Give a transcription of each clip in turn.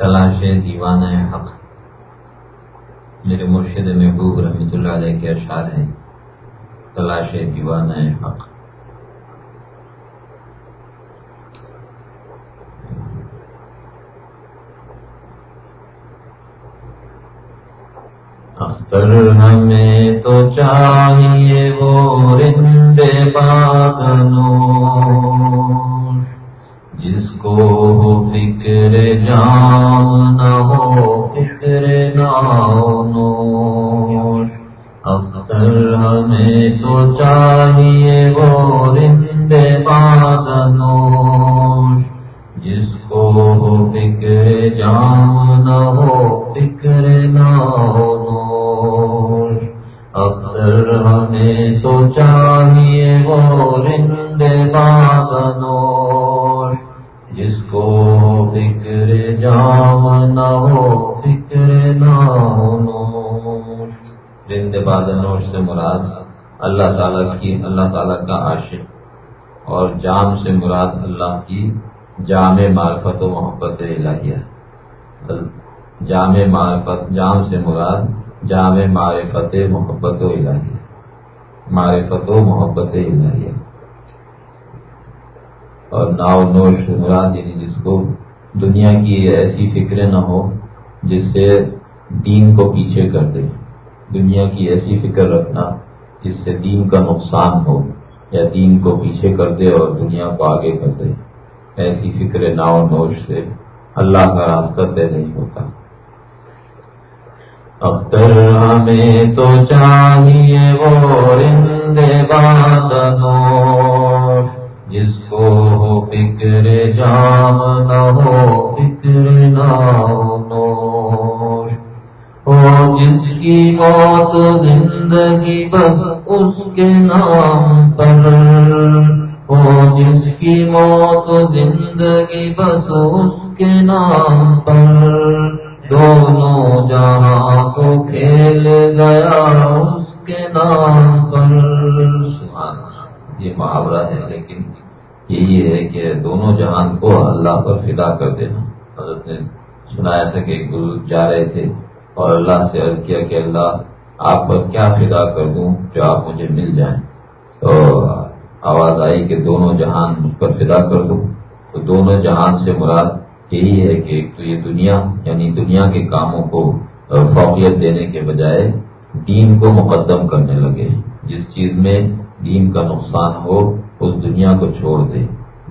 تلاش دیوان حق۔ میرے مرشد محبوب رحمۃ اللہ علیہ کے اشعار ہیں، تلاش دیوان حق۔ اختر ہمیں تو چاہیے وہ رندے بادنو کو فکر جان نہ ہو، فکر نو اختر ہمیں تو چاہیے وہ رندے بادنو جس کو ہو فکر جان نہ ہو، فکر نو اختر ہمیں تو چاہیے وہ رند بادنو جس کو فکر جام نہ ہو، فکر نو رند بادنوش سے مراد اللہ تعالیٰ کی، اللہ تعالیٰ کا عاشق۔ اور جام سے مراد اللہ کی جامع معرفت و محبت الہیہ۔ جامع معرفت جام سے مراد جامع معرفت محبت و الہیہ۔ معرفت و محبت الہیہ۔ اور ناؤ نوش مراد یعنی جس کو دنیا کی ایسی فکریں نہ ہو جس سے دین کو پیچھے کر دے دنیا کی ایسی فکر رکھنا جس سے دین کا نقصان ہو یا دین کو پیچھے کر دے اور دنیا کو آگے کر دے۔ ایسی فکر ناؤ نوش سے اللہ کا راستہ طے نہیں ہوتا۔ اختر ہمیں تو چاہیے وہ رند بادنو جس کو ہو فکر جام نہ ہو، فکر نو ہو۔ جس کی موت زندگی بس اس کے نام پر ہو۔ جس کی موت زندگی بس اس کے نام پر دونوں جہاں کو کھیل گیا اس کے نام پر۔ یہ محاورہ ہے لیکن یہی ہے کہ دونوں جہان کو اللہ پر فدا کر دینا۔ حضرت نے سنایا تھا کہ گرو جا رہے تھے اور اللہ سے عرض کیا کہ اللہ، آپ پر کیا فدا کر دوں جو آپ مجھے مل جائیں؟ تو آواز آئی کہ دونوں جہان مجھ پر فدا کر دوں۔ تو دونوں جہان سے مراد یہی ہے کہ ایک تو یہ دنیا یعنی دنیا کے کاموں کو فوقیت دینے کے بجائے دین کو مقدم کرنے لگے۔ جس چیز میں دین کا نقصان ہو اس دنیا کو چھوڑ دے،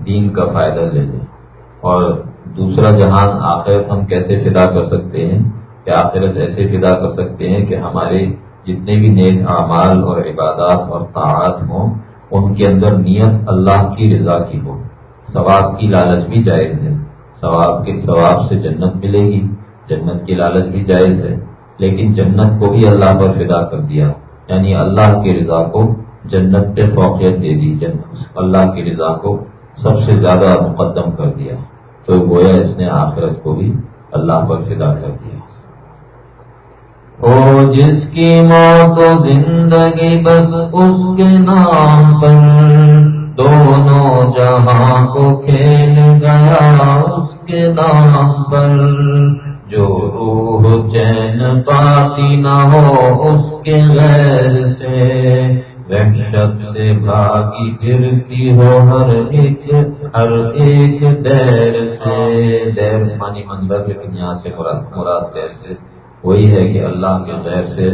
دین کا فائدہ لے لے۔ اور دوسرا جہان آخرت ہم کیسے فدا کر سکتے ہیں؟ کہ آخرت ایسے فدا کر سکتے ہیں کہ ہمارے جتنے بھی نیک اعمال اور عبادات اور طاعت ہوں، ان کے اندر نیت اللہ کی رضا کی ہو؟ ثواب کی لالچ بھی جائز ہے۔ ثواب کے ثواب سے جنت ملے گی۔ جنت کی لالچ بھی جائز ہے۔ لیکن جنت کو بھی اللہ پر فدا کر دیا یعنی اللہ کی رضا کو جنت پہ فوقیت دے دی جنت۔ اللہ کی رضا کو سب سے زیادہ مقدم کر دیا۔ تو گویا اس نے آخرت کو بھی اللہ پر فدا کر دیا۔ او جس کی موت زندگی بس اس کے نام پر دونوں جہاں کو کھیل گیا، اس کے نام پر جو روح چین پاتی نہ ہو، اس کے غیر سے وحشت سے بھاگی گرتی ہو ہر ایک ہر ایک دیر سے۔ دیر مانی مندر لیکن یہاں سے مراد مراد دیر سے وہی ہے کہ اللہ کے غیر سے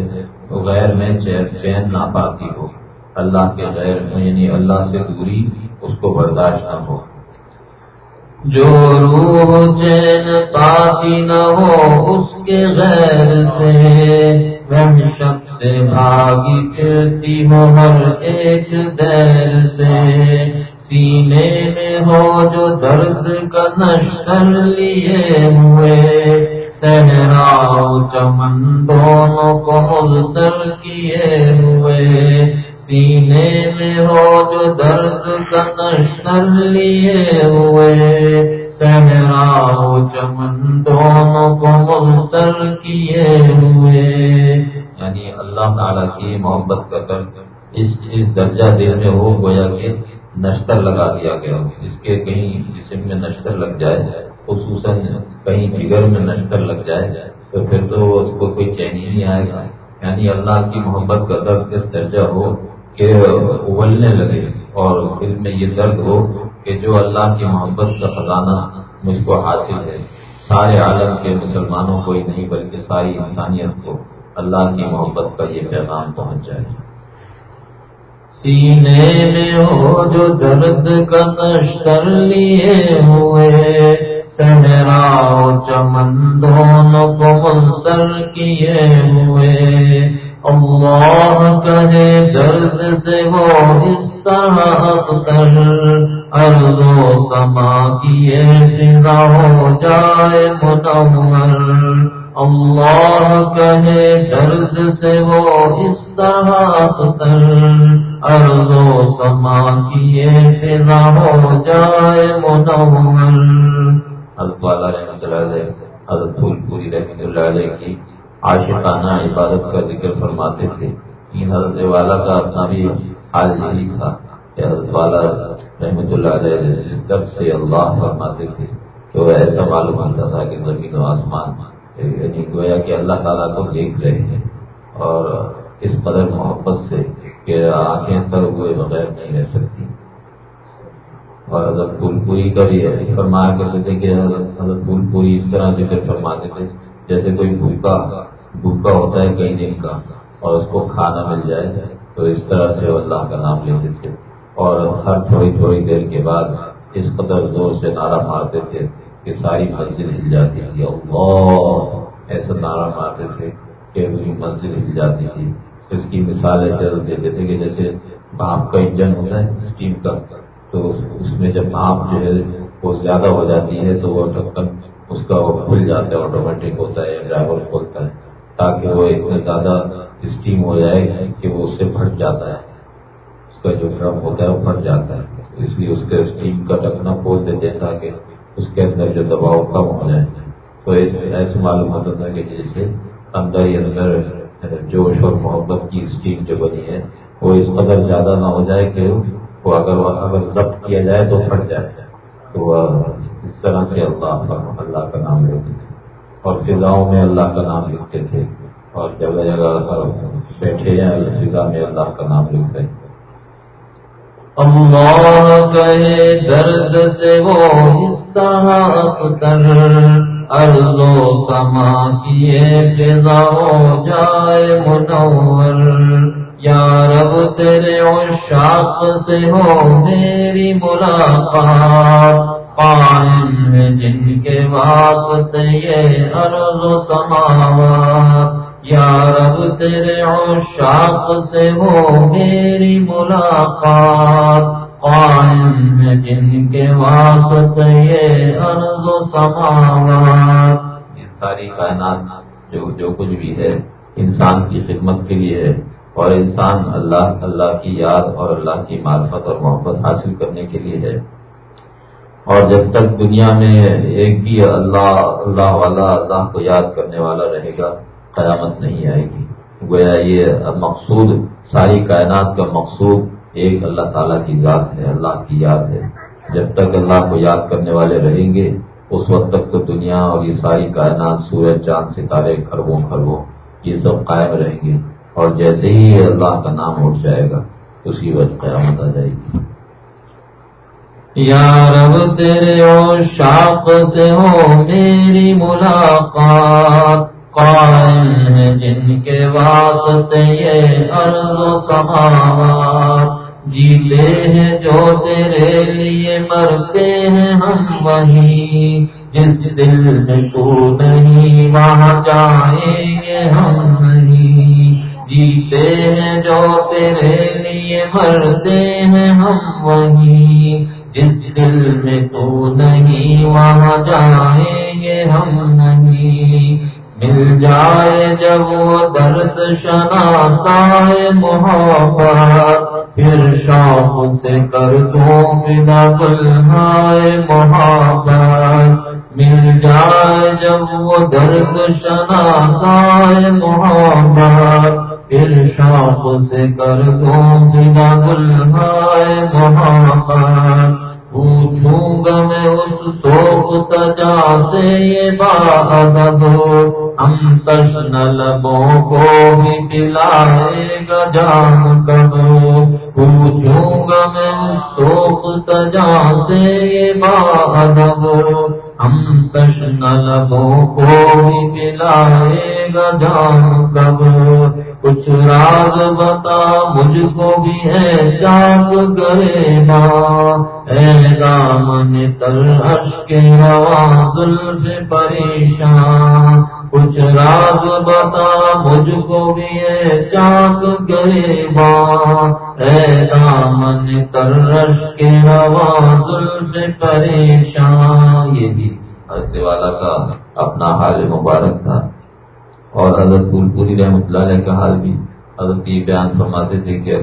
غیر میں چین نہ پاتی ہو۔ اللہ کے غیر یعنی اللہ سے دوری اس کو برداشت نہ ہو۔ جو روح چین پاتی نہ ہو اس کے غیر سے۔ شخص سے بھاگی پھرتی ہو ہر ایک دیر سے سینے میں ہو جو درد کا نشر لیے ہوئے صحرا چمن دونوں کو ملتر کیے ہوئے سینے میں ہو جو درد کا نشتر لیے ہوئے چمن دونوں کو ملتر کیے ہوئے۔ یعنی اللہ تعالیٰ کی محبت کا درد اس اس درجہ دل میں ہو گویا کہ نشتر لگا دیا گیا ہو۔ اس کے کہیں جسم میں نشتر لگ جائے، خصوصاً کہیں جگر میں نشتر لگ جائے، تو پھر تو اس کو کوئی چین ہی نہیں آئے گا۔ یعنی اللہ کی محبت کا درد اس درجہ ہو کہ ابلنے لگے اور دل میں یہ درد ہو کہ جو اللہ کی محبت کا خزانہ مجھ کو حاصل ہے، سارے عالم کے مسلمانوں کو ہی نہیں بلکہ ساری انسانیت کو اللہ کی محبت کا یہ پیغام پہنچ جائے۔ سینے میں ہو جو درد کا نشتر لیے ہوئے سہرا چمن دونوں کو منتر کیے ہوئے۔ اللہ کہے، درد سے وہ اس طرح کر ارد و سما کیے فضا ہو جائے منور اللہ کہے، درد سے وہ اس طرح کر ارد و سما کیے فضا ہو جائے منور حضرت والا رحمۃ اللہ علیہ، حضرت پھول پوری رحمۃ اللہ علیہ کی عاشقانہ عبادت کا ذکر فرماتے تھے۔ حضرت والا کا اپنا بھی حال یہی تھا۔ والا رحمۃ اللہ علیہ جس درد سے اللہ فرماتے تھے کہ وہ ایسا معلوم ہوتا تھا کہ زمین و آسمان یعنی گویا کہ اللہ تعالیٰ کو دیکھ رہے ہیں۔ اور اس قدر محبت سے کہ آنکھیں تر ہوئے بغیر نہیں رہ سکتی۔ اور حضرت پھول پوری کا بھی فرمایا کرتے تھے کہ حضرت پھول پوری اس طرح ذکر فرماتے تھے، جیسے کوئی بھوکا بھوکا ہوتا ہے کئی دن کا اور اس کو کھانا مل جائے تو اس طرح سے وہ اللہ کا نام لیتے تھے۔ اور ہر تھوڑی تھوڑی دیر کے بعد اس قدر زور سے نعرہ مارتے تھے کہ ساری مسجد ہل جاتی تھی۔ اور ایسا نعرہ مارتے تھے کہ پوری مسجد ہل جاتی تھی۔ اس کی مثال ایسے دیتے تھے کہ جیسے بھاپ کا انجن ہوتا ہے اسٹیم کا، تو اس میں جب بھاپ جو ہے وہ زیادہ ہو جاتی ہے تو وہ ڈھکن اس کا وہ کھل جاتا ہے آٹومیٹک ہوتا ہے ڈرائیور کھولتا ہے، تاکہ وہ اتنا زیادہ اسٹیم ہو جائے کہ وہ اس سے پھٹ جاتا ہے۔ کا جو ڈرم ہوتا ہے وہ پھٹ جاتا ہے۔ اس لیے اس کے اسٹیم کا ڈھکنا کھول دیتے ہیں تاکہ اس کے اندر جو دباؤ کم ہو جائے۔ تو ایسے معلوم ہوتا تھا کہ جیسے اندر ہی اندر جوش اور محبت کی اسٹیم جو بنی ہے، وہ اس قدر زیادہ نہ ہو جائے کہ وہ اگر اگر ضبط کیا جائے تو پھٹ جائے۔ تو اس طرح سے اللہ اللہ کا نام لیتے تھے۔ اور فضاؤں میں اللہ کا نام لکھتے تھے۔ اور جگہ جگہ بیٹھے ہیں، فضا میں اللہ کا نام لکھتے ہیں۔ اللہ کہے درد سے وہ اس کر ارض و سما کیے فضا ہو جائے منور۔ یا رب، تیرے عشاق سے ہو میری ملاقات۔ قائم ہے جن کے واسطے یہ عرض و سماوات۔ یا رب تیرے عشاق سے ہو میری ملاقات قائم ہے جن کے واسطے یہ عرض و سماوات۔ یہ ساری کائنات جو جو کچھ بھی ہے، انسان کی خدمت کے لیے ہے اور انسان اللہ اللہ کی یاد اور اللہ کی معرفت اور محبت حاصل کرنے کے لیے ہے۔ اور جب تک دنیا میں ایک بھی اللہ اللہ والا اللہ کو یاد کرنے والا رہے گا قیامت نہیں آئے گی۔ گویا یہ مقصود، ساری کائنات کا مقصود ایک اللہ تعالیٰ کی ذات ہے، اللہ کی یاد ہے۔ جب تک اللہ کو یاد کرنے والے رہیں گے، اس وقت تک تو دنیا اور یہ ساری کائنات سورج، چاند، ستارے خربوں خربوں یہ سب قائم رہیں گے۔ اور جیسے ہی اللہ کا نام اٹھ جائے گا اسی وقت قیامت آ جائے گی۔ یا رب تیرے او شاپ سے ہو میری ملاقات۔ قائم ہے جن کے واسطے یہ عرض و سماوات جیتے ہیں جو تیرے لیے مرتے ہیں، ہم وہیں جس دل میں تو نہیں، وہاں جائیں گے ہم نہیں۔ جیتے ہیں جو تیرے لیے مرتے ہیں، ہم وہیں جس دل میں تو نہیں، وہاں جائیں گے ہم نہیں۔ مل جائے جب وہ درد شنا سائے محبت، پھر شوق سے کر دو بنا بلائے محبت۔ مل جائے جب وہ درد شنا سائے محبت، پھر شاپ سے کر دو بنا گل محبت۔ پوچھوں گا میں اس سوپ تجا سے یہ بادب ہم تشن لبوں کو بھی پلائے گا جام کب پوچھوں گا میں اس سوپ تجا سے یہ بادب ہم تشن لبوں کو بھی پلائے گا جام کب کچھ راز بتا مجھ کو بھی ہے چاک گرے اے دامن تلش کے زلف پریشان۔ کچھ راز بتا مجھ کو بھی ہے چاک گرے اے دامن تلش کے زلف پریشان۔ یہ بھی ہستے والا کا اپنا حال مبارک تھا۔ اور حضرت پھول پوری رحمۃ اللہ علیہ کا حال بھی حضرت یہ بیان فرماتے تھے کہ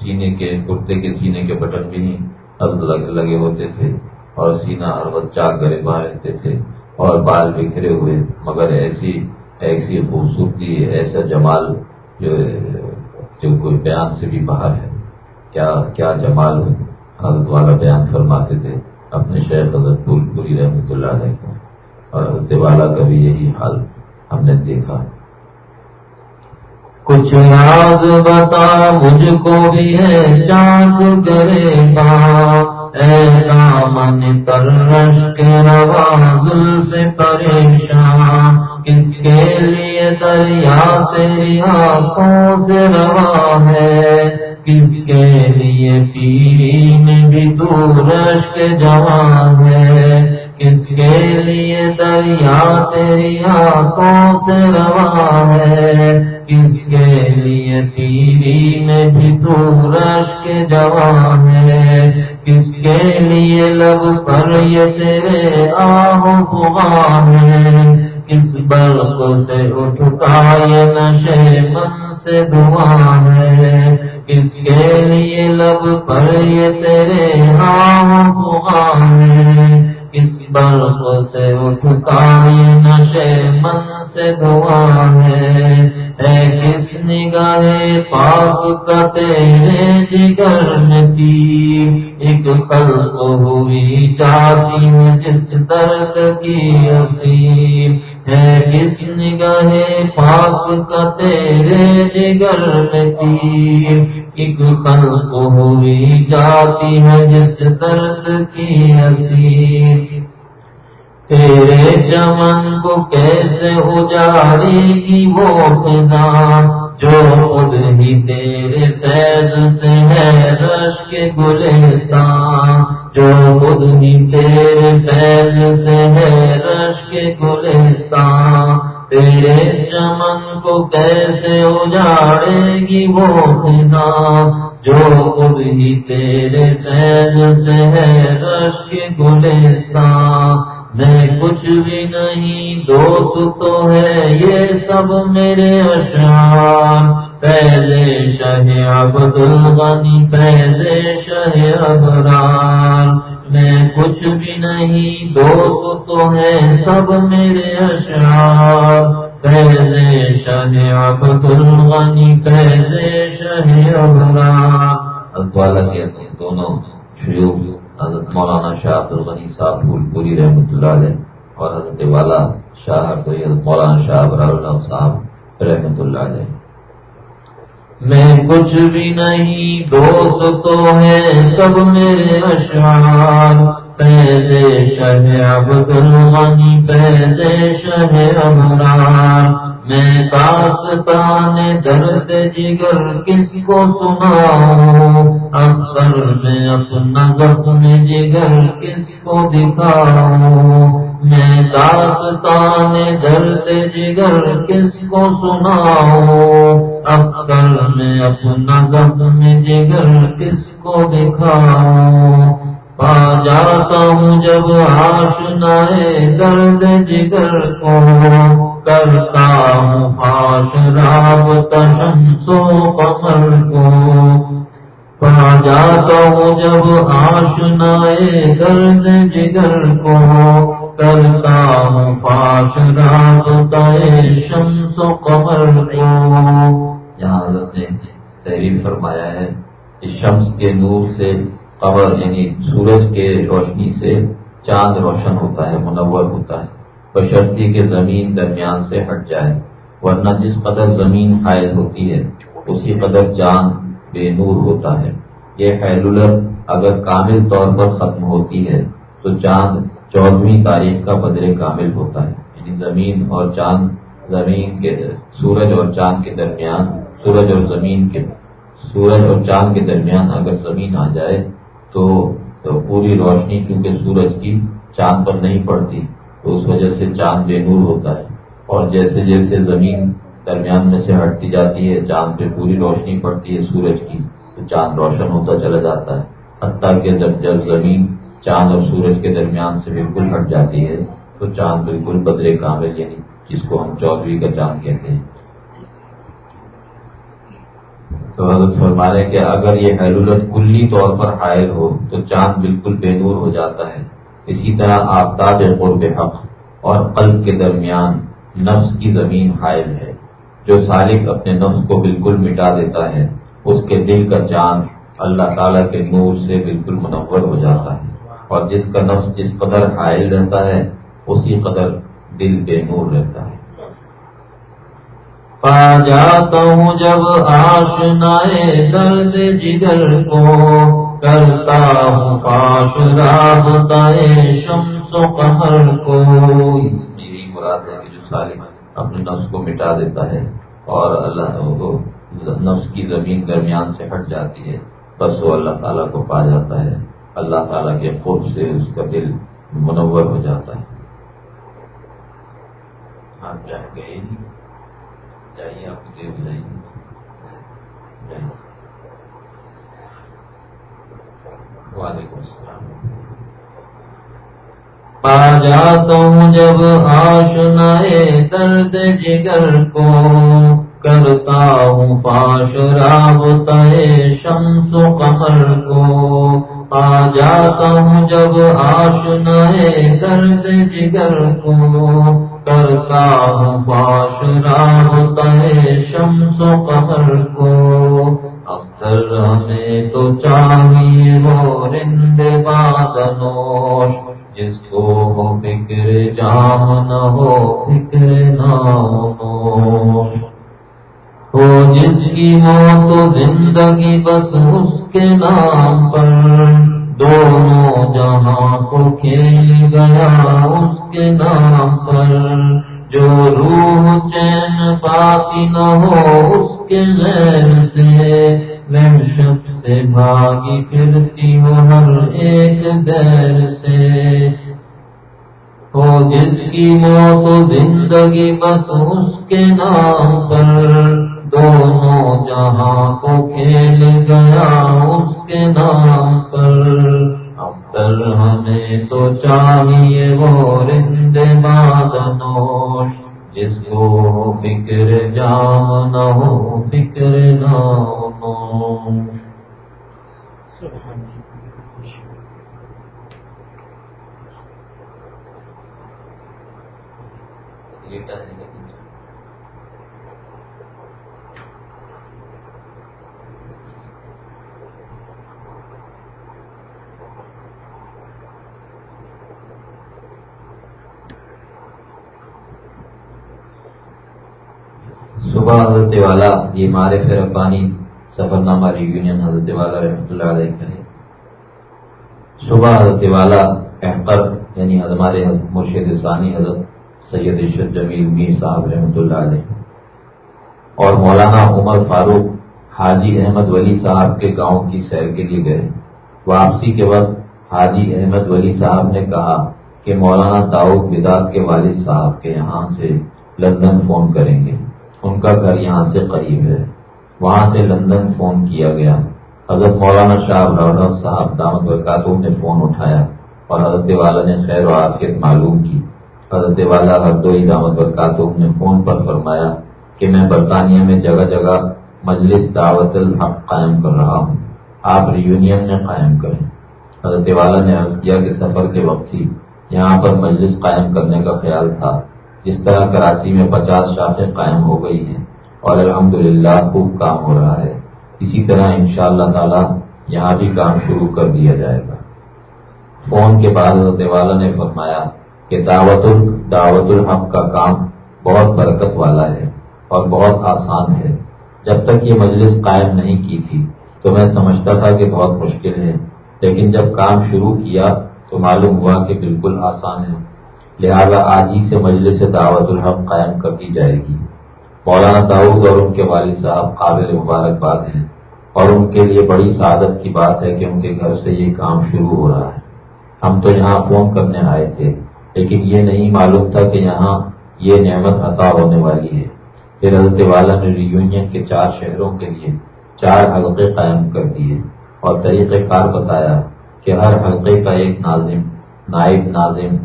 سینے کے کرتے کے سینے کے بٹن بھی نہیں لگے ہوتے تھے اور سینہ ہر وقت چاک گرے باہر رہتے تھے اور بال بکھرے ہوئے۔ مگر ایسی ایسی خوبصورتی، ایسا جمال جو جو کوئی بیان سے بھی باہر ہے۔ کیا کیا جمال حضرت والا بیان فرماتے تھے اپنے شیخ حضرت پھول پوری رحمۃ اللہ علیہ کو اور حضرت والا کا بھی یہی حال۔ ہم نے دیکھا۔ کچھ راز بتا مجھ کو بھی ہے، چاند کرے گا۔ من ترش کے رواز سے پریشان۔ کس کے لیے دریا تیری آنکھوں سے روا ہے؟ کس کے لیے پیری میں بھی دورش کے جوان ہے؟ کس کے لیے دریا تیری آنکھوں سے روا ہے۔ کس کے لیے تیری میں بھی رش کے جوان ہے۔ کس کے لیے لب پر یہ تیرے آہ ہے۔ کس برف سے اٹھتا یہ نشے من سے دعا ہے۔ کس کے لیے لب پر یہ تیرے آہ ہے۔ کس برف سے اٹھتا نشے من سے دعا ہے۔ اے کس نگاہ پاپ کا تیرے جگر نتی ایک خلق ہوئی جاتی ہے جس درد کی اصیل ہے کس نگاہ پاپ کا تیرے جگر نتی ایک خلق ہوئی جاتی ہے جس درد کی اصیل تیرے چمن کو کیسے اجاڑے گی وہ خدا؟ جو خود ہی تیرے فیض سے ہے رش کے گلستان۔ جو خود ہی تیرے فیض سے ہے رش کے گلستان۔ تیرے چمن کو کیسے اجاڑے گی وہ خدا؟ جو خود ہی تیرے فیض سے ہے رش کے گلستان۔ میں کچھ بھی نہیں، دوست تو ہے یہ سب میرے اشعار۔ پہلے شہ عبد الغنی پہلے شہ ابرار میں کچھ بھی نہیں، دوست تو ہے سب میرے اشعار۔ پہلے شہ عبد الغنی پہلے شہ ابرار والا کے دونوں شیوخ، حضرت مولانا شاہ عبد الغنی صاحب پھول پوری رحمۃ اللہ علیہ اور حضرت والا شاہ حضرت مولانا شاہ ابرار اللہ صاحب رحمۃ اللہ علیہ۔ میں کچھ بھی نہیں، دوست تو ہے سب میرے اشعار۔ پہلے شہ عبد الغنی پہلے شہ ابرار میں داستان درد جگر کس کو سناؤں؟ اکثر میں اپنا زخم جگر کس کو دکھاؤں؟ میں داستان درد جگر کس کو سناؤں؟ اکثر میں اپنا زخم جگر کس کو دکھاؤں؟ پا جاتا ہوں جب آشنائے درد جگر کو۔ کرتا ہوں پاش راب تشم سو کمر کو۔ پا جاتا ہوں جب آشنائے درد جگر کو۔ کرتا ہوں پاش راب تشم سو کمر کو یہاں حضرت نے تحریر فرمایا ہے کہ شمس کے نور سے قبر یعنی سورج کے روشنی سے چاند روشن ہوتا ہے منور ہوتا ہے بشرتی کے زمین درمیان سے ہٹ جائے ورنہ جس قدر زمین حائل ہوتی ہے اسی قدر چاند بے نور ہوتا ہے یہ حیلولت اگر کامل طور پر ختم ہوتی ہے تو چاند چودہویں تاریخ کا بدر کامل ہوتا ہے۔ یعنی زمین اور چاند، زمین کے سورج اور چاند کے درمیان، سورج اور زمین کے، سورج اور چاند کے درمیان اگر زمین آ جائے تو پوری روشنی کیونکہ سورج کی چاند پر نہیں پڑتی، تو اس وجہ سے چاند بے نور ہوتا ہے۔ اور جیسے جیسے زمین درمیان میں سے ہٹتی جاتی ہے، چاند پہ پوری روشنی پڑتی ہے سورج کی، تو چاند روشن ہوتا چلا جاتا ہے۔ حتیٰ کہ جب جب زمین چاند اور سورج کے درمیان سے بالکل ہٹ جاتی ہے، تو چاند بالکل بدرے کامل یعنی جس کو ہم چودھری کا چاند کہتے ہیں۔ تو حضرت فرمانے کہ اگر یہ حیلولت کلی طور پر حائل ہو، تو چاند بالکل بے نور ہو جاتا ہے۔ اسی طرح آفتاب قرب حق اور قلب کے درمیان نفس کی زمین حائل ہے۔ جو سالک اپنے نفس کو بالکل مٹا دیتا ہے، اس کے دل کا چاند اللہ تعالیٰ کے نور سے بالکل منور ہو جاتا ہے۔ اور جس کا نفس جس قدر حائل رہتا ہے، اسی قدر دل بے نور رہتا ہے۔ پا جاتا ہوں جب آشنائے درد جگر کو، کرتا ہوں پاش رابطائے شمس و قمر کو۔ میری مراد ہے کہ جو سارے اپنے نفس کو مٹا دیتا ہے اور اللہ کو نفس کی زمین درمیان سے ہٹ جاتی ہے، بس وہ اللہ تعالیٰ کو پا جاتا ہے۔ اللہ تعالیٰ کے خود سے اس کا دل منور ہو جاتا ہے۔ آپ جائیں گئے جائیے آپ کو دیر جائیے۔ وعلیکم السلام۔ پا جاتا ہوں جب آشنائے درد جگر کو۔ کرتا ہوں پاش رابطہ شمس و قمر کو۔ پا جاتا ہوں جب آشنائے درد جگر کو کرتا ہوں باش ہوتا ہے شمس و قمر کو اختر ہمیں تو چاہیے وہ رند بادنوش جس کو ہو فکر جام نہ ہو فکر نوش ہو جس کی موت زندگی بس اس کے نام پر۔ دونوں جہاں کو کھیل گیا اس کے نام پر۔ جو روح چین پاتی نہ ہو اس کے غیر سے۔ شخص سے بھاگی پھرتی ہو ہر ایک دیر سے۔ ہو جس کی موت زندگی بس اس کے نام پر۔ دونوں جہاں کو کھیل گیا اس کے نام پر۔ اب ہمیں تو چاہیے وہ رند بادنوش، جس کو فکر جام نہ ہو، فکر نہ ہو۔ صبح حضرت والا، یہ مارے ربانی سفر نامہ ریونین حضرت والا رحمۃ اللہ علیہ کا ہے۔ صبح حضرت والا احقر یعنی ہمارے مرشد ثانی حضرت سید عشرت جمیل میر صاحب رحمۃ اللہ علیہ۔ اور مولانا عمر فاروق حاجی احمد ولی صاحب کے گاؤں کی سیر کے لیے گئے۔ واپسی کے وقت حاجی احمد ولی صاحب نے کہا کہ مولانا داؤد بداد کے والد صاحب کے یہاں سے لندن فون کریں گے۔ ان کا گھر یہاں سے قریب ہے۔ وہاں سے لندن فون کیا گیا۔ حضرت مولانا شاہ صاحب دامت برکاتوں نے فون اٹھایا اور حضرت والا نے خیر و عافیت معلوم کی۔ حضرت والا ہردوئی دامت برکاتوں نے فون پر فرمایا کہ میں برطانیہ میں جگہ جگہ مجلس دعوت الحق قائم کر رہا ہوں۔ آپ ریونین میں قائم کریں۔ حضرت والا نے عرض کیا کہ سفر کے وقت ہی یہاں پر مجلس قائم کرنے کا خیال تھا۔ جس طرح کراچی میں پچاس شاخیں قائم ہو گئی ہیں اور الحمدللہ خوب کام ہو رہا ہے۔ اسی طرح ان شاء اللہ تعالی یہاں بھی کام شروع کر دیا جائے گا۔ فون کے بعد حضرت والا نے فرمایا کہ دعوت ال دعوت الحق کا کام بہت برکت والا ہے اور بہت آسان ہے۔ جب تک یہ مجلس قائم نہیں کی تھی تو میں سمجھتا تھا کہ بہت مشکل ہے، لیکن جب کام شروع کیا تو معلوم ہوا کہ بالکل آسان ہے۔ لہذا آج ہی سے مجلس دعوت الحق قائم کر دی جائے گی۔ مولانا داؤد اور ان کے والد صاحب قابل مبارکباد ہیں اور ان کے لیے بڑی سعادت کی بات ہے کہ ان کے گھر سے یہ کام شروع ہو رہا ہے۔ ہم تو یہاں فون کرنے آئے تھے، لیکن یہ نہیں معلوم تھا کہ یہاں یہ نعمت عطا ہونے والی ہے۔ پھر حضرت والا نے ریونین کے چار شہروں کے لیے چار حلقے قائم کر دیے اور طریقہ کار بتایا کہ ہر حلقے کا ایک ناظم، نائب ناظم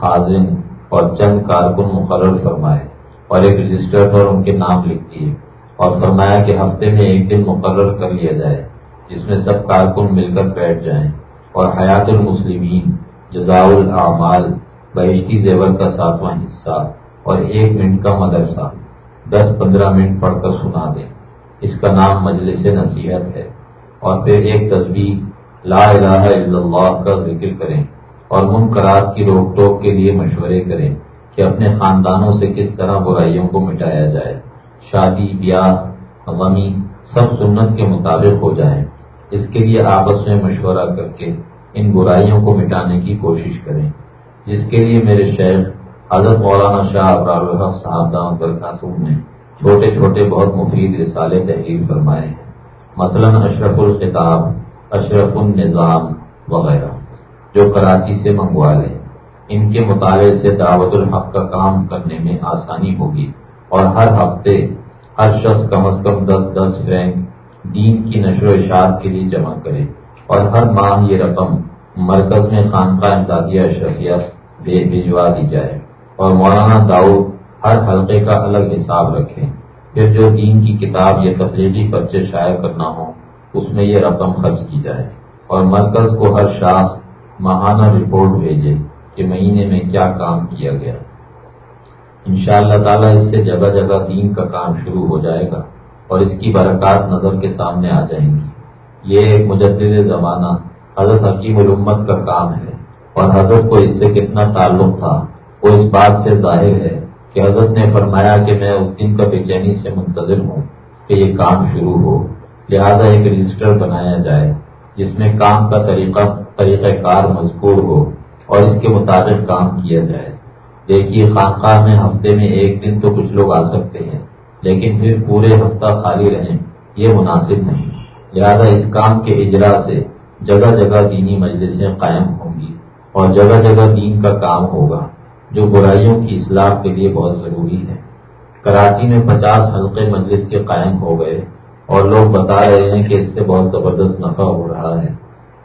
خازن اور چند کارکن مقرر فرمائے اور ایک رجسٹر پر ان کے نام لکھ دیے اور فرمایا کہ ہفتے میں ایک دن مقرر کر لیا جائے، جس میں سب کارکن مل کر بیٹھ جائیں اور حیات المسلمین، جزاء الاعمال، بہشتی زیور کا ساتواں حصہ اور ایک منٹ کا مدرسہ، دس پندرہ منٹ پڑھ کر سنا دیں۔ اس کا نام مجلس نصیحت ہے اور پھر ایک تصویر لا الہ الا اللہ کا ذکر کریں۔ اور منکرات کی روک ٹوک کے لیے مشورے کریں کہ اپنے خاندانوں سے کس طرح برائیوں کو مٹایا جائے۔ شادی، بیاہ، غمی سب سنت کے مطابق ہو جائیں۔ اس کے لیے آپس میں مشورہ کر کے ان برائیوں کو مٹانے کی کوشش کریں۔ جس کے لیے میرے شہر حضرت مولانا شاہ ابرار الحق صاحب دام پر خاتون نے چھوٹے چھوٹے بہت مفید رسالے تحریر فرمائے ہیں۔ مثلا اشرف الخطاب، اشرف النظام وغیرہ۔ جو کراچی سے منگوا لیں۔ ان کے مطالعے سے دعوت الحق کا کام کرنے میں آسانی ہوگی اور ہر ہفتے ہر شخص کم از کم دس دس فرینک دین کی نشر و اشاعت کے لیے جمع کرے اور ہر ماہ یہ رقم مرکز میں خانقاہ امدادیہ اشرفیہ بھیجوا دی جائے اور مولانا داؤد ہر حلقے کا الگ حساب رکھیں۔ پھر جو دین کی کتاب یا تفریحی بچے شائع کرنا ہو اس میں یہ رقم خرچ کی جائے اور مرکز کو ہر شاخ ماہانہ رپورٹ بھیجے کہ مہینے میں کیا کام کیا گیا۔ ان شاء اللہ تعالیٰ اس سے جگہ جگہ دین کا کام شروع ہو جائے گا اور اس کی برکات نظر کے سامنے آ جائیں گی۔ یہ مجدد زمانہ حضرت حکیم الامت کا کام ہے اور حضرت کو اس سے کتنا تعلق تھا۔ وہ اس بات سے ظاہر ہے کہ حضرت نے فرمایا کہ میں اس دن کا بے چینی سے منتظر ہوں کہ یہ کام شروع ہو۔ لہذا ایک رجسٹر بنایا جائے۔ جس میں کام کا طریقہ طریقہ کار مذکور ہو اور اس کے مطابق کام کیا جائے۔ دیکھیے، خانقاہ میں ہفتے میں ایک دن تو کچھ لوگ آ سکتے ہیں، لیکن پھر پورے ہفتہ خالی رہیں، یہ مناسب نہیں۔ لہذا اس کام کے اجرا سے جگہ جگہ دینی مجلسیں قائم ہوں گی اور جگہ جگہ دین کا کام ہوگا، جو برائیوں کی اصلاح کے لیے بہت ضروری ہے۔ کراچی میں پچاس حلقے مجلس کے قائم ہو گئے۔ اور لوگ بتا رہے ہیں کہ اس سے بہت زبردست نفع ہو رہا ہے۔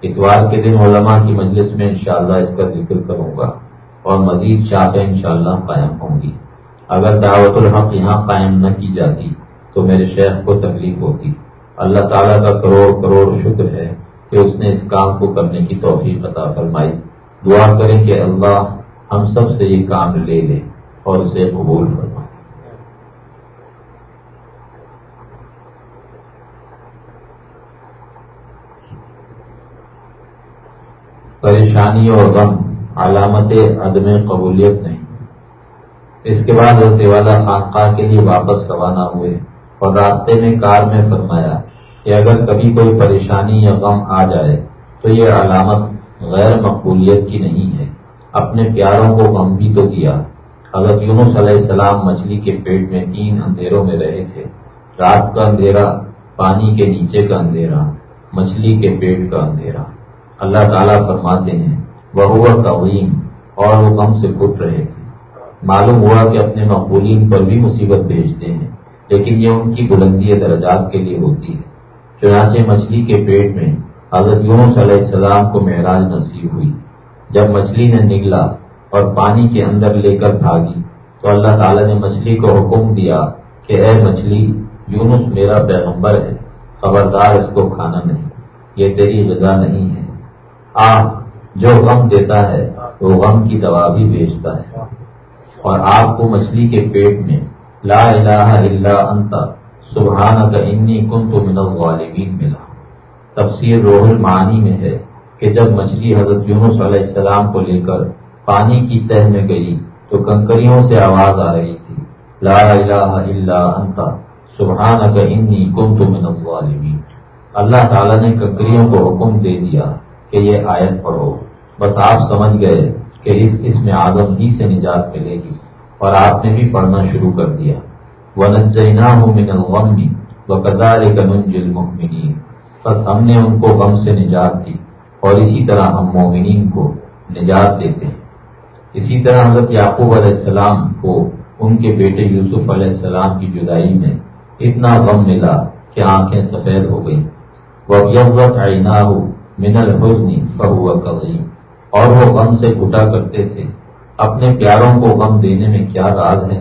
اتوار کے دن علماء کی مجلس میں انشاءاللہ اس کا ذکر کروں گا اور مزید شاخیں انشاءاللہ قائم ہوں گی۔ اگر دعوت الحق یہاں قائم نہ کی جاتی تو میرے شیخ کو تکلیف ہوتی۔ اللہ تعالیٰ کا کروڑ کروڑ شکر ہے کہ اس نے اس کام کو کرنے کی توفیق عطا فرمائی۔ دعا کریں کہ اللہ ہم سب سے یہ کام لے لیں اور اسے قبول فرمائیں پریشانی اور غم علامت عدم قبولیت نہیں۔ اس کے بعد حضرت والا خانقاہ کے لیے واپس روانہ ہوئے اور راستے میں کار میں فرمایا کہ اگر کبھی کوئی پریشانی یا غم آ جائے تو یہ علامت غیر مقبولیت کی نہیں ہے۔ اپنے پیاروں کو غم بھی تو دیا حضرت یونس علیہ السلام مچھلی کے پیٹ میں تین اندھیروں میں رہے تھے۔ رات کا اندھیرا، پانی کے نیچے کا اندھیرا، مچھلی کے پیٹ کا اندھیرا۔ اللہ تعالیٰ فرماتے ہیں وہ تعویم اور وہ غم سے پھٹ رہے تھے۔ معلوم ہوا کہ اپنے مقبولین پر بھی مصیبت بھیجتے ہیں، لیکن یہ ان کی بلندی درجات کے لیے ہوتی ہے۔ چنانچہ مچھلی کے پیٹ میں حضرت یونس علیہ السلام کو معراج نصیب ہوئی۔ جب مچھلی نے نگلا اور پانی کے اندر لے کر بھاگی، تو اللہ تعالیٰ نے مچھلی کو حکم دیا کہ، اے مچھلی، یونس میرا پیغمبر ہے، خبردار اس کو کھانا نہیں، یہ تیری غذا نہیں ہے۔ آ جو غم دیتا ہے وہ غم کی دوا بھی بیچتا ہے۔ اور آپ کو مچھلی کے پیٹ میں لا الہ الا انت سبحانہ کا انی کن تو من الظالمین ملا۔ تفسیر روح المعانی میں ہے کہ جب مچھلی حضرت یونس علیہ السلام کو لے کر پانی کی تہ میں گئی تو کنکریوں سے آواز آ رہی تھی۔ لا الہ الا انت، سبحانک انی کنت من الظالمین۔ اللہ تعالیٰ نے کنکریوں کو حکم دے دیا۔ کہ یہ آیت پڑھو۔ بس آپ سمجھ گئے کہ اس اس میں آدم ہی سے نجات ملے گی اور آپ نے بھی پڑھنا شروع کر دیا۔ وہ نجینا من الغم و المؤمنین بس ہم نے ان کو غم سے نجات دی اور اسی طرح ہم مومنین کو نجات دیتے ہیں۔ اسی طرح حضرت یعقوب علیہ السلام کو ان کے بیٹے یوسف علیہ السلام کی جدائی میں اتنا غم ملا کہ آنکھیں سفید ہو گئیں۔ وہ من الحزن فہو قدیم اور وہ غم سے گھٹا کرتے تھے۔ اپنے پیاروں کو غم دینے میں کیا راز ہے؟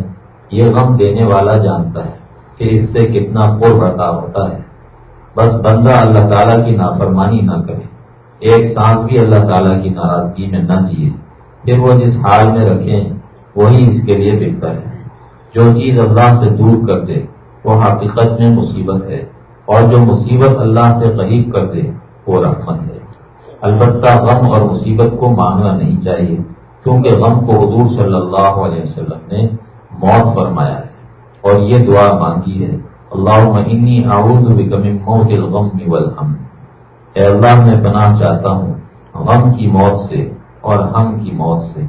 یہ غم دینے والا جانتا ہے کہ اس سے کتنا پور برتا ہوتا ہے۔ بس بندہ اللہ تعالیٰ کی نافرمانی نہ کرے۔ ایک سانس بھی اللہ تعالیٰ کی ناراضگی میں نہ جیے۔ پھر وہ جس حال میں رکھیں وہی اس کے لیے بہتر ہے۔ جو چیز اللہ سے دور کر دے، وہ حقیقت میں مصیبت ہے۔ اور جو مصیبت اللہ سے قریب کر دے وہ رحمت ہے۔ البتہ غم اور مصیبت کو مانگنا نہیں چاہیے، کیونکہ غم کو حضور صلی اللہ علیہ وسلم نے موت فرمایا ہے۔ اور یہ دعا مانگی ہے اللہ انی اعوذ بکم موت الغم والہم اے اللہ، میں پناہ چاہتا ہوں غم کی موت سے اور ہم کی موت سے۔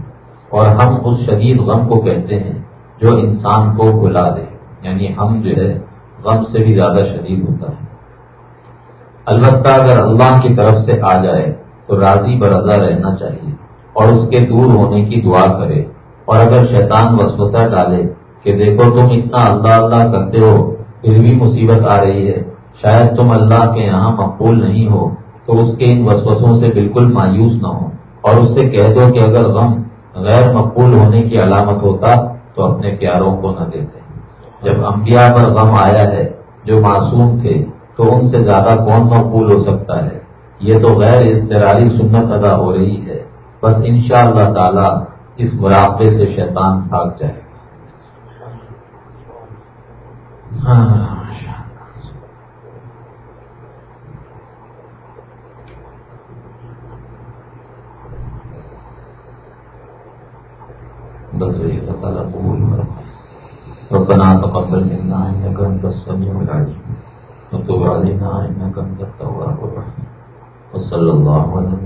اور ہم اس شدید غم کو کہتے ہیں جو انسان کو بلا دے یعنی ہم جو ہے، غم سے بھی زیادہ شدید ہوتا ہے۔ البتہ اگر اللہ کی طرف سے آ جائے تو راضی برضا رہنا چاہیے اور اس کے دور ہونے کی دعا کرے اور اگر شیطان وسوسہ ڈالے کہ دیکھو تم اتنا اللہ اللہ کرتے ہو، پھر بھی مصیبت آ رہی ہے، شاید تم اللہ کے یہاں مقبول نہیں ہو، تو اس کے ان وسوسوں سے بالکل مایوس نہ ہو۔ اور اس سے کہہ دو کہ اگر غم غیر مقبول ہونے کی علامت ہوتا تو اپنے پیاروں کو نہ دیتے۔ جب انبیاء پر غم آیا ہے، جو معصوم تھے تو ان سے زیادہ کون مقبول ہو سکتا ہے؟ یہ تو غیر اضطراری سنت ادا ہو رہی ہے۔ بس ان شاء اللہ تعالی اس مراقبے سے شیطان بھاگ جائے۔ گا اللہ الله